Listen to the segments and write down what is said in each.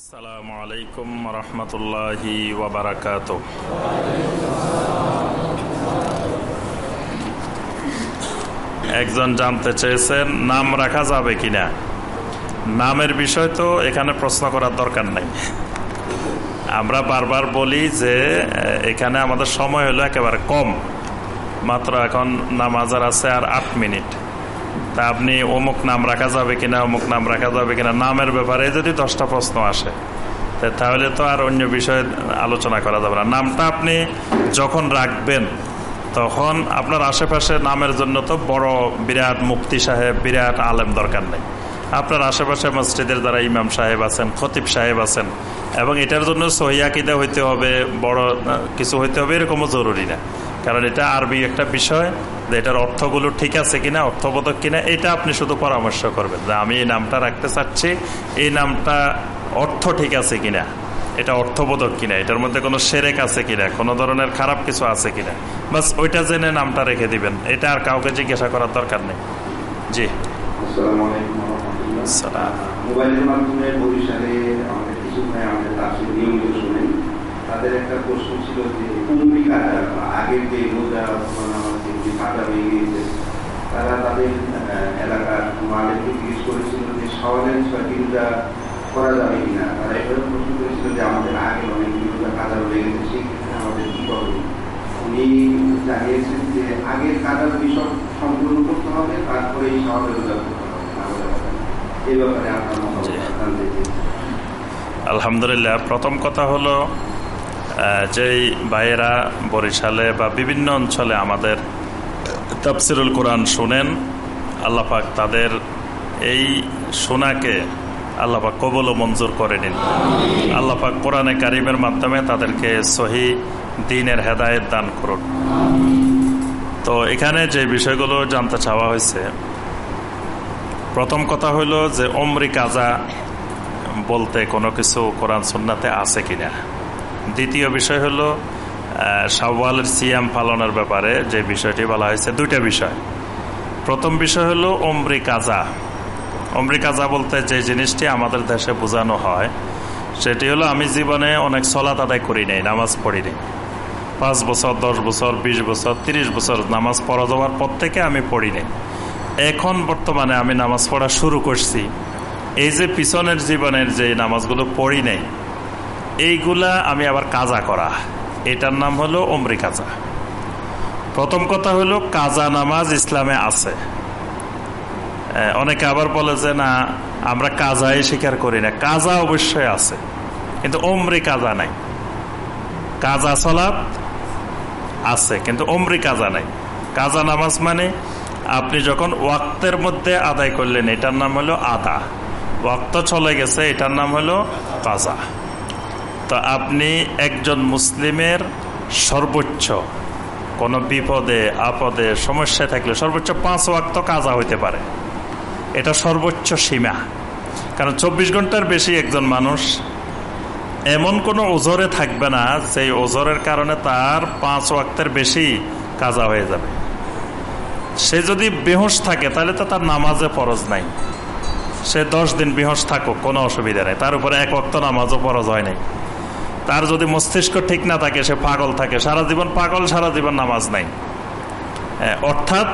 আসসালামু আলাইকুম রহমতুল্লাহি একজন জানতে চেয়েছেন নাম রাখা যাবে কিনা? নামের বিষয় তো এখানে প্রশ্ন করার দরকার নাই। আমরা বারবার বলি যে, এখানে আমাদের সময় হলো একেবারে কম। মাত্র এখন নামাজার আছে আর আট মিনিট। তা আপনি অমুক নাম রাখা যাবে কিনা, অমুক নাম রাখা যাবে কিনা, নামের ব্যাপারে যদি দশটা প্রশ্ন আসে তাহলে তো আর অন্য বিষয়ে আলোচনা করা যাবে না। নামটা আপনি যখন রাখবেন, তখন আপনার আশেপাশে নামের জন্য তো বড় বিরাট মুক্তি সাহেব, বিরাট আলেম দরকার নেই। আপনার আশেপাশে মসজিদের দ্বারা ইমাম সাহেব আছেন, খতিব সাহেব আছেন, এবং এটার জন্য সহিয়াকিদা হইতে হবে, বড় কিছু হইতে হবে, এরকমও জরুরি না। কারণ এটা আরবি একটা বিষয় যে এটার অর্থগুলো ঠিক আছে কিনা অর্থবোধক কিনা এটা আপনি শুধু পরামর্শ করবেন যে আমি এই নামটা রাখতে চাচ্ছি এই নামটা অর্থ ঠিক আছে কিনা এটা অর্থবোধক কিনা এটার মধ্যে কোনো সেরেক আছে কিনা কোনো ধরনের খারাপ কিছু আছে কিনা। বাস ওইটা জেনে নামটা রেখে দিবেন এটা আর কাউকে জিজ্ঞাসা করার দরকার নেই। জি। মোবাইলের মাধ্যমে তাদের একটা প্রশ্ন ছিল যে উমরি কাটা আগের যে রোজা আমাদের যে কাটা হয়ে গিয়েছে, তারা তাদের এলাকার মালিককে জিজ্ঞেস করেছিল যে সওয়ালের ছয়টি রোজা করা যাবে কিনা? তারা এভাবে প্রশ্ন করেছিল যে, আমাদের আগে অনেকগুলি রোজা কাদা হয়ে গেছে সেই ক্ষেত্রে আমাদের কি করবে? উনি জানিয়েছেন যে, আগের কাদার বিষয় সম্পূর্ণ করতে হবে, তারপরে এই সওয়ালের রোজা করতে হবে। এই ব্যাপারে আপনার মতামত আলহামদুলিল্লাহ, প্রথম কথা হলো যেই ভাইয়েরা বরিশালে বা বিভিন্ন অঞ্চলে আমাদের তাফসিরুল কোরআন শোনেন আল্লাপাক তাদের এই শোনাকে আল্লাপাক কবল ও মঞ্জুর করে নিন। আল্লাপাক কোরআনে কারিমের মাধ্যমে তাদেরকে সহি দিনের হেদায়ত দান করুন। তো এখানে যে বিষয়গুলো জানতে চাওয়া হয়েছে, প্রথম কথা হইল যে অমরি কাজা বলতে কোনো কিছু কোরআন সন্নাতে আছে কিনা? দ্বিতীয় বিষয় হলো সাওয়ালের সিয়াম পালনের ব্যাপারে যে বিষয়টি বলা হয়েছে, দুইটা বিষয়। প্রথম বিষয় হলো অমরি কাজা। কাজা বলতে যে জিনিসটি আমাদের দেশে বোঝানো হয়, সেটি হলো আমি জীবনে অনেক সলাত আদায় করি নাই, নামাজ পড়ি নাই। পাঁচ বছর, দশ বছর ২০ বছর ৩০ বছর নামাজ পড়া যাওয়ার পর থেকে আমি পড়ি নাই। এখন বর্তমানে আমি নামাজ পড়া শুরু করছি। এই যে পিছনের জীবনের যে নামাজগুলো পড়ি নাই এইগুলা আমি আবার কাজা করা। এটার নাম হলো অমরি কাজা। প্রথম কথা হলো, কাজা নামাজ ইসলামে আছে। অনেকে আবার বলে যে, না, আমরা কাজাই স্বীকার করি না। কাজা অবশ্যই আছে, কিন্তু অমরি কাজা নাই। কাজা চলাপ আছে, কিন্তু অমরি কাজা নাই। কাজা নামাজ মানে আপনি যখন ওয়াক্তের মধ্যে আদায় করলেন, এটার নাম হলো আদা। ওয়াক্ত চলে গেছে, এটার নাম হলো কাজা। তো আপনি একজন মুসলিমের সর্বোচ্চ। কোনো বিপদে, আপদে, সমস্যায় থাকলে সর্বোচ্চ পাঁচ ওয়াক্ত কাজা হইতে পারে। এটা সর্বোচ্চ সীমা। কারণ চব্বিশ ঘণ্টার বেশি একজন মানুষ এমন কোনো ওজরে থাকবে না যে ওজরের কারণে তার পাঁচ ওয়াক্তের বেশি কাজা হয়ে যাবে। সে যদি বেহস থাকে, তাহলে তো তার নামাজে ফরজ নাই। সে দশ দিন বেহস থাকুক, কোনো অসুবিধা নেই। তার উপরে এক অক্ত নামাজও ফরজ হয় নাই। তার যদি মস্তিষ্ক ঠিক না থাকে, সে পাগল থাকে। সারা জীবন পাগল, সারা জীবন নামাজ নাই। অর্থাৎ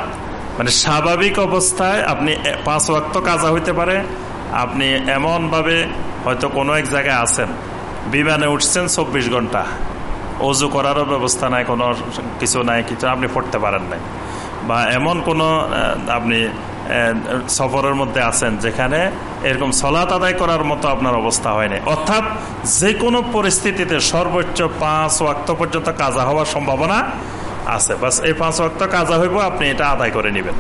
মানে স্বাভাবিক অবস্থায় আপনি পাঁচ ওয়াক্ত কাজা হইতে পারে। আপনি এমনভাবে হয়তো কোনো এক জায়গায় আছেন, বিমানে উঠছেন চব্বিশ ঘণ্টা। অজু করারও ব্যবস্থা নাই, কোনো কিছু নাই, কিছু আপনি পড়তে পারেন নাই। বা এমন কোনো আপনি সফরের মধ্যে আছেন, যেখানে এরকম সলাত আদায় করার মতো আপনার অবস্থা হয়নি। অর্থাৎ যে কোনো পরিস্থিতিতে সর্বোচ্চ পাঁচ ওয়াক্ত পর্যন্ত কাজা হওয়ার সম্ভাবনা আছে। বাস এই পাঁচ ওয়াক্ত কাজা হইব, আপনি এটা আদায় করে নেবেন।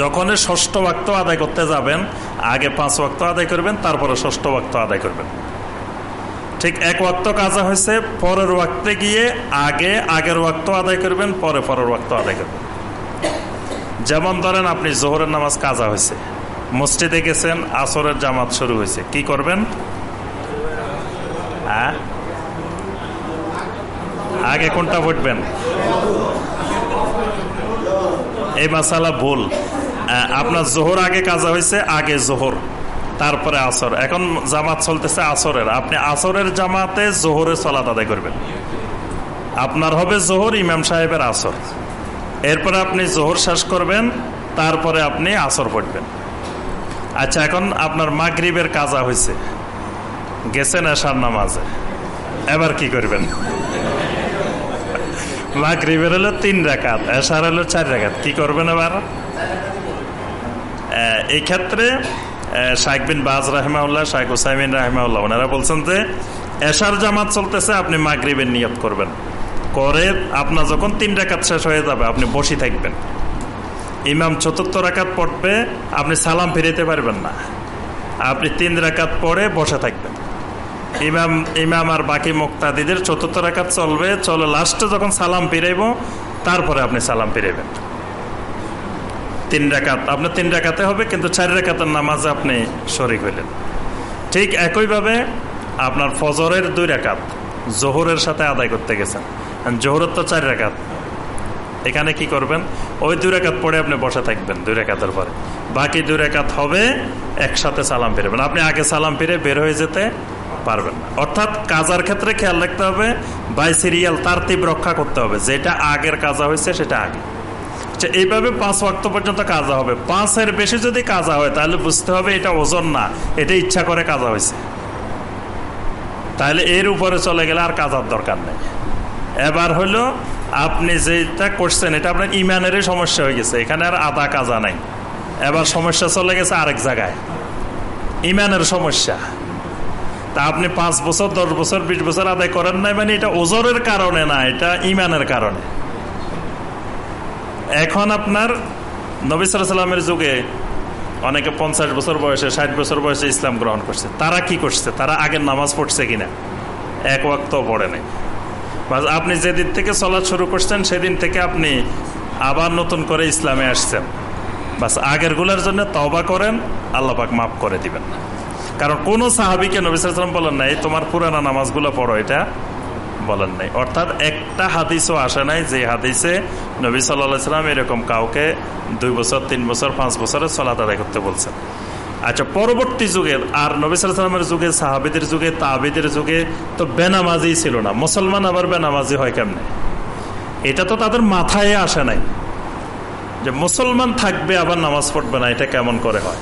যখন ষষ্ঠ ওয়াক্ত আদায় করতে যাবেন, আগে পাঁচ ওয়াক্ত আদায় করবেন, তারপরে ষষ্ঠ ওয়াক্ত আদায় করবেন। ঠিক এক ওয়াক্ত কাজা হয়েছে, পরের ওয়াক্তে গিয়ে আগে আগের ওয়াক্ত আদায় করবেন, পরে পরের ওয়াক্ত আদায় করবেন। যেমন ধরেন আপনি জোহরের নামাজ কাজা হয়েছে, মসজিদে গেছেন, আসরের জামাত শুরু হয়েছে, কি করবেন? হ্যাঁ? আগে কোনটা ফুটবেন এই মাসালা ভুল। আপনার জোহর আগে কাজা হয়েছে, আগে জোহর, তারপরে আসর। এখন জামাত চলতেছে আসরের। আপনি আসরের জামাতে জোহরের সলাত আদায় করবেন। আপনার হবে জোহর ইমাম সাহেবের আসর। এরপরে আপনি জোহর শেষ করবেন, তারপরে আপনি আসর পড়বেন। আচ্ছা এখন আপনার মাগরিবের কাজা হয়েছে গেছেন এসার নামাজে। এবার কি করবেন? মাগরিবের হলো তিন রেখাত এসার হলো চার রেখাত কি করবেন এবার? এই ক্ষেত্রে বিন বাজ রাহিমাউল্লাহ শাইক হুসাইমিন রাহিমাউল্লাহ ওনারা বলছেন যে, এশার জামাত চলতেছে, আপনি মাগরিবের নিয়ত করবেন। করে আপনার যখন তিন রেখাত শেষ হয়ে যাবে, আপনি বসে থাকবেন। ইমাম চতুর্থ রাকাত পড়বে, আপনি সালাম ফিরিতে পারবেন না। আপনি তিন রাকাত পরে বসে থাকবেন। ইমাম ইমাম আর বাকি মুক্তাদিদের চতুর্থ রাকাত চলবে, চলে লাস্টে যখন সালাম ফিরাইব, তারপরে আপনি সালাম ফিরাইবেন। তিন রেখাত আপনার তিন রেখাতে হবে, কিন্তু চার রেখাতের নামাজে আপনি শরিক হইলেন। ঠিক একইভাবে আপনার ফজরের দুই রেখাত জোহরের সাথে আদায় করতে গেছেন। জোহরের তো চার রেখাত এখানে কি করবেন? ওই দুই রেখাত পরে আপনি বসে থাকবেন, দুই রেখাতের পরে। বাকি দুই রেখাত হবে একসাথে সালাম ফিরবেন। আপনি আগে সালাম ফিরে বের হয়ে যেতে পারবেন না। অর্থাৎ কাজার ক্ষেত্রে খেয়াল রাখতে হবে, বাই সিরিয়াল তার তীব্র রক্ষা করতে হবে। যেটা আগের কাজা হয়েছে, সেটা আগে। আচ্ছা এইভাবে পাঁচ ওয়াক্ত পর্যন্ত কাজা হবে। পাঁচের বেশি যদি কাজা হয়, তাহলে বুঝতে হবে এটা ওজন না, এটা ইচ্ছা করে কাজা হয়েছে। তাহলে এর উপরে চলে গেলে আর কাজার দরকার নেই। এবার হলো আপনি যেটা করছেন, এটা আপনার ইমানেরই সমস্যা হয়ে গেছে। এখানে আর আদা কাজা নাই। এবার সমস্যা চলে গেছে আরেক জায়গায়। ইমানের সমস্যা। তা আপনি পাঁচ বছর, দশ বছর, বিশ বছর আদায় করেন নাই মানে এটা ওজরের কারণে না, এটা ইমানের কারণে। এখন আপনার নবী সাল্লামের যুগে অনেকে পঞ্চাশ বছর বয়সে, ষাট বছর বয়সে ইসলাম গ্রহণ করছে। তারা কি করছে? তারা আগের নামাজ পড়ছে কিনা? এক ওয়াক্ত পড়ে নেই। আপনি যেদিন থেকে চলা শুরু করছেন, সেদিন থেকে আপনি আবার নতুন করে ইসলামে আসছেন। বাস আগেরগুলার জন্য তবা করেন আল্লাপাক মাফ করে দিবেন। কারণ কোন সাহাবিকে নবিসাম বলেন নাই, তোমার পুরানা নামাজগুলো পড়ো, এটা বলেন নাই। অর্থাৎ একটা হাদিসও আসে নাই যে হাদিসে নবী সাল্লাহ সাল্লাম এরকম কাউকে দুই বছর, তিন বছর, পাঁচ বছরের চলা আদায় করতে বলছেন। আচ্ছা পরবর্তী যুগের আর নবী সাল্লামের যুগে, সাহাবিদের যুগে, তাবিদের যুগে তো বেনামাজি ছিল না। মুসলমান আবার বেনামাজি হয় কেমনে? এটা তো তাদের মাথায় আসে নাই। যে মুসলমান থাকবে, আবার নামাজ পড়বে না, এটা কেমন করে হয়?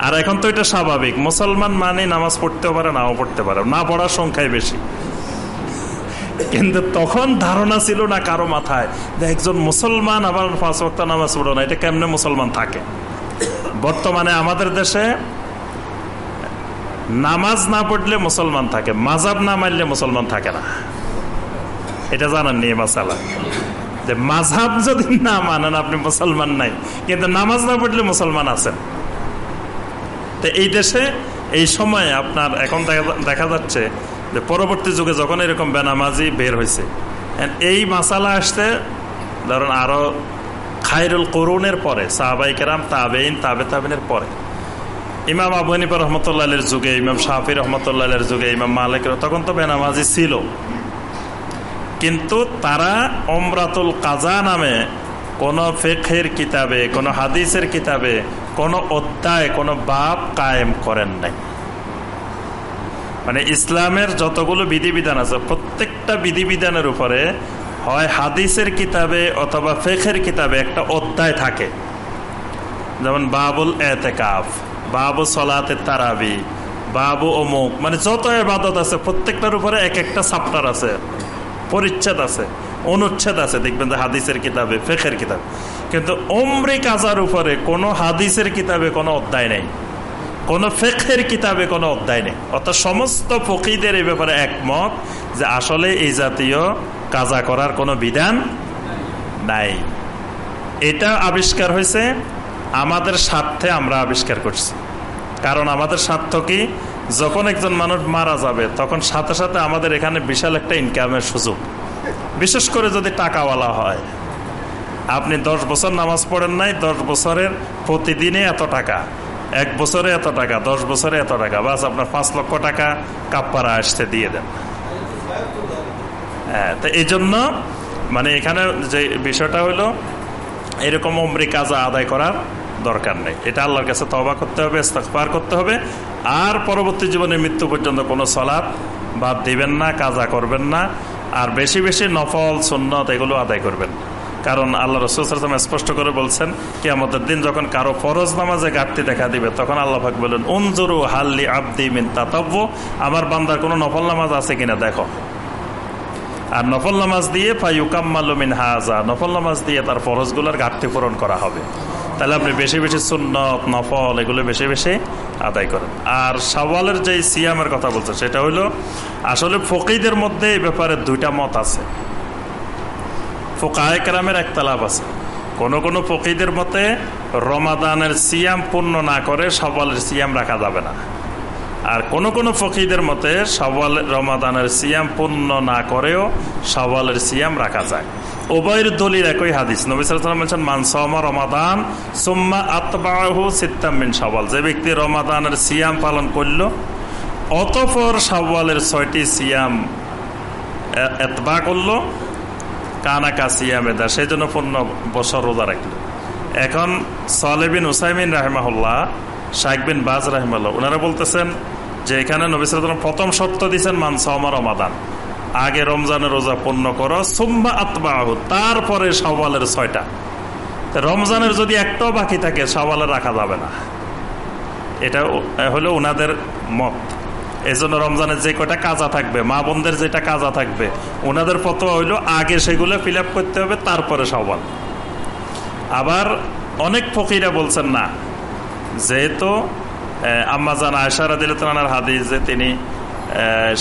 আর এখন তো এটা স্বাভাবিক। মুসলমান মানে নামাজ পড়তেও পারে, নাও পড়তে পারে। না পড়ার সংখ্যায় বেশি। কিন্তু তখন ধারণা ছিল না কারও মাথায় যে একজন মুসলমান আবার পাঁচ বক্তা নামাজ পড়ো না, এটা কেমনে মুসলমান থাকে? বর্তমানে আমাদের দেশে নামাজ না পড়লে মুসলমান থাকে, মাজাব না মারলে মুসলমান থাকে না। এটা জানান নিয়ে মাসালা যে মাঝাব যদি না মানেন, আপনি মুসলমান নাই। কিন্তু নামাজ না পড়লে মুসলমান আছেন। তো এই দেশে এই সময় আপনার এখন দেখা যাচ্ছে যে পরবর্তী যুগে যখন এরকম বেনামাজি বের হয়েছে এই মাসালা আসতে ধরুন আরও খাইরুল করুনের পরে, সাহাবাই কেরাম তাবেইন তাবে তাবিনের পরে। ইমাম আবু হানিফা রহমতুল্লাহের যুগে, ইমাম শাহি রহমতুল্লাহের যুগে, ইমাম মালিক তখন তো বেনামাজি ছিল। কিন্তু তারা অমরাতুল কাজা নামে কোন ফেখের কিতাবে, কোন হাদিসের কিতাবে, কোন অধ্যায়, কোন বাপ কায়েম করেন নাই। মানে ইসলামের যতগুলো বিধিবিধান আছে, প্রত্যেকটা বিধিবিধানের উপরে হয় হাদিসের কিতাবে অথবা ফেখের কিতাবে একটা অধ্যায় থাকে। যেমন বাবুল এতেকাফ, বাবু সলাতে তারাবি, বাবু অমুক মানে যত এবাদত আছে প্রত্যেকটার উপরে এক একটা চাপ্টার আছে, পরিচ্ছেদ আছে, অনুচ্ছেদ আছে। দেখবেন যে হাদিসের কিতাবে, ফেখের কিতাব। কিন্তু অমরি কাজার উপরে কোনো হাদিসের কিতাবে কোনো অধ্যায় নেই। কোনো ফেখের কিতাবে কোনো অধ্যায় নেই। অর্থাৎ সমস্ত ফকিদের এই ব্যাপারে একমত যে আসলে এই জাতীয় কাজা করার কোনো বিধান নাই। এটা আবিষ্কার হয়েছে, আমাদের স্বার্থে আমরা আবিষ্কার করছি। কারণ আমাদের স্বার্থ কি? যখন একজন মানুষ মারা যাবে, তখন সাথে সাথে আমাদের এখানে বিশাল একটা ইনকামের সুযোগ। বিশেষ করে যদি টাকাওয়ালা হয়। আপনি দশ বছর নামাজ পড়েন নাই, দশ বছরের প্রতিদিনে এত টাকা। এক বছরে এত টাকা, দশ বছরে এত টাকা। বাস আপনার পাঁচ লক্ষ টাকা কাপ্পারা আসতে দিয়ে দেন। তো এই জন্য মানে এখানে যে বিষয়টা হলো, এরকম অমরি কাজা আদায় করার দরকার নেই। এটা আল্লাহর কাছে তবা করতে হবে ইস্তাকবার করতে হবে। আর পরবর্তী জীবনে মৃত্যু পর্যন্ত কোনো সলাপ বাদ দিবেন না, কাজা করবেন না। আর বেশি বেশি নফল, সুন্নত এগুলো আদায় করবেন। কারণ আল্লাহ রসুলাম স্পষ্ট করে বলছেন কি আমাদের দিন যখন কারও ফরজ নামাজে ঘাটতি দেখা দিবে, তখন আল্লাহ পাক বলেন উনজুরু হাল্লি আব্দি মিন তাতাব্য আমার বান্দার কোনো নফল নামাজ আছে কিনা দেখো। আর নফল নামাজ দিয়ে ফাইউকাম্মালুমিন হাজা নফল নামাজ দিয়ে তার ফরজগুলোর ঘাটতি পূরণ করা হবে। তাহলে আপনি বেশি বেশি সুন্নত, নফল, এগুলো বেশি বেশি আদায় করেন। আর সওয়ালের যে সিয়ামের কথা বলছে, সেটা হলো আসলে ফকিদের মধ্যে এই ব্যাপারে দুইটা মত আছে। ফোকায়করামের একটা লাভ আছে। কোন কোনো ফকিদের মতে রমাদানের সিয়াম পূর্ণ না করে সওয়ালের সিয়াম রাখা যাবে না। আর কোন কোন ফকিদের মতে সওয়াল রমাদানের সিয়াম পূর্ণ না করেও সওয়ালের সিয়াম রাখা যায়। উভয়ের দলিল একই হাদিস। নবী সাল্লাম বলছেন মানসমা রমাদান, সুম্মা আতবাহু সিত্তামিন সওয়াল যে ব্যক্তি রমাদানের সিয়াম পালন করল, অতপর সওয়ালের ছয়টি সিয়াম এতবা করল, কানাকা সিয়াম এদা সেই জন্য পূর্ণ বছর রোজা রাখল। এখন সালেবিন উসাইমিন রাহেমাহুল্লাহ শাইক বাজ রাহিমাল্লাহ ওনারা বলতেছেন যে এখানে নবী সালাম প্রথম শর্ত দিচ্ছেন মানসামা রমাদান। আগে রমজানের রোজা পূর্ণ করো সুম্বা আত্মাহ তারপরে সওয়ালের ছয়টা। রমজানের যদি একটাও বাকি থাকে সওয়ালে রাখা যাবে না। এটা হলো ওনাদের মত। এই জন্য রমজানের যে কটা কাজা থাকবে, মা বোনদের যেটা কাজা থাকবে ওনাদের ফতোয়া হইল আগে সেগুলো ফিল করতে হবে, তারপরে সওয়াল আবার অনেক ফকিরা বলছেন, না যেহেতু আম্মাজান আয়সারা দিল তার হাদিস যে তিনি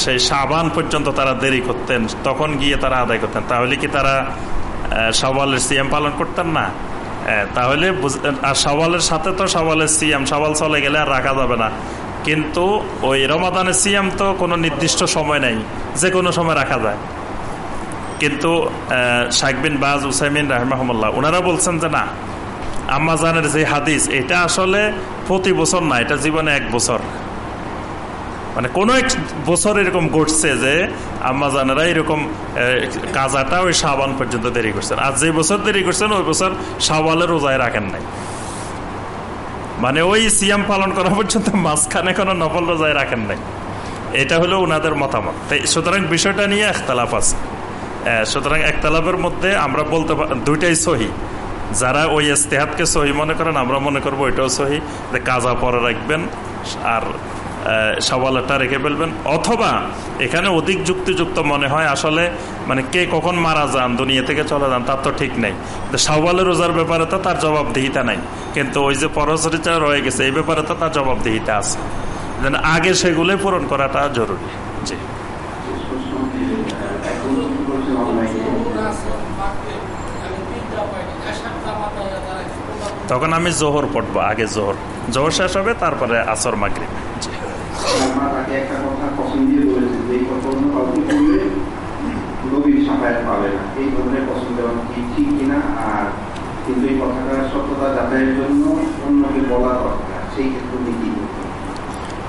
সেই সাবান পর্যন্ত তারা দেরি করতেন, তখন গিয়ে তারা আদায় করতেন। তাহলে কি তারা সওয়ালের সিএম পালন করতেন না? তাহলে আর সওয়ালের সাথে তো সওয়ালের সিএম সওয়াল চলে গেলে আর রাখা যাবে না। কিন্তু ওই রমাদানের সিএম তো কোনো নির্দিষ্ট সময় নেই যে কোনো সময় রাখা যায়। কিন্তু শাকবিন বাজ উসাইমিন রাহমাহমুল্লাহ ওনারা বলছেন যে না আম্মাজানের যে হাদিস, এটা আসলে প্রতি বছর না, এটা জীবনে এক বছর। মানে কোন এক বছর এরকম ঘটছে যে আম্মাজানেরা এরকম কাজাটা ওই সাবান পর্যন্ত দেরি করছেন। আর যে বছর দেরি করছেন, ওই বছর সাবালের রোজায় রাখেন নাই। মানে ওই সিয়াম পালন করা পর্যন্ত মাঝখানে কোনো নফল রোজায় রাখেন নাই। এটা হলো ওনাদের মতামত। তাই সুতরাং বিষয়টা নিয়ে একতলাফ আছে। সুতরাং একতলাফের মধ্যে আমরা বলতে দুইটাই সহি। যারা ওই ইস্তেহাদকে সহি মনে করেন, আমরা মনে করব ওইটাও সহি, যে কাজা পরে রাখবেন আর সওয়ালটা রেখে ফেলবেন। অথবা এখানে অধিক যুক্তিযুক্ত মনে হয় আসলে মানে কে কখন মারা যান, দুনিয়া থেকে চলে যান, তার তো ঠিক নেই। সওয়ালের রোজার ব্যাপারে তো তার জবাবদিহিতা নাই। কিন্তু ওই যে পরশরিটা রয়ে গেছে, এই ব্যাপারে তো তার জবাবদিহিতা আছে। যেন আগে সেগুলোই পূরণ করাটা জরুরি। তখন আমি জোহর পড়ব আগে জোহর। জোহর শেষ হবে তারপরে আসর মাগরি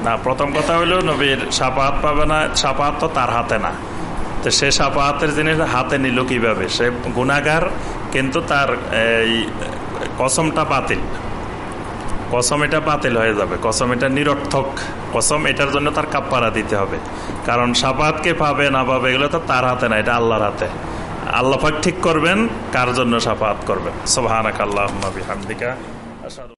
না। প্রথম কথা হলো নবীর সাপাহাত পাবে না সাপাহাত তো তার হাতে না। তো সে সাপাহাতের জিনিস হাতে নিল কীভাবে? সে গুণাগার কিন্তু তার এই কসমটা বাতিল। কসম এটা বাতিল হয়ে যাবে। কসম এটা নিরর্থক। কসম এটার জন্য তার কাপ্পারা দিতে হবে। কারণ সাপাতকে পাবে না পাবে এগুলো তো তার হাতে না, এটা আল্লাহর হাতে। আল্লাহ ঠিক করবেন, কার জন্য সাফাত করবেন? সোহানাক আল্লাহ হামদিকা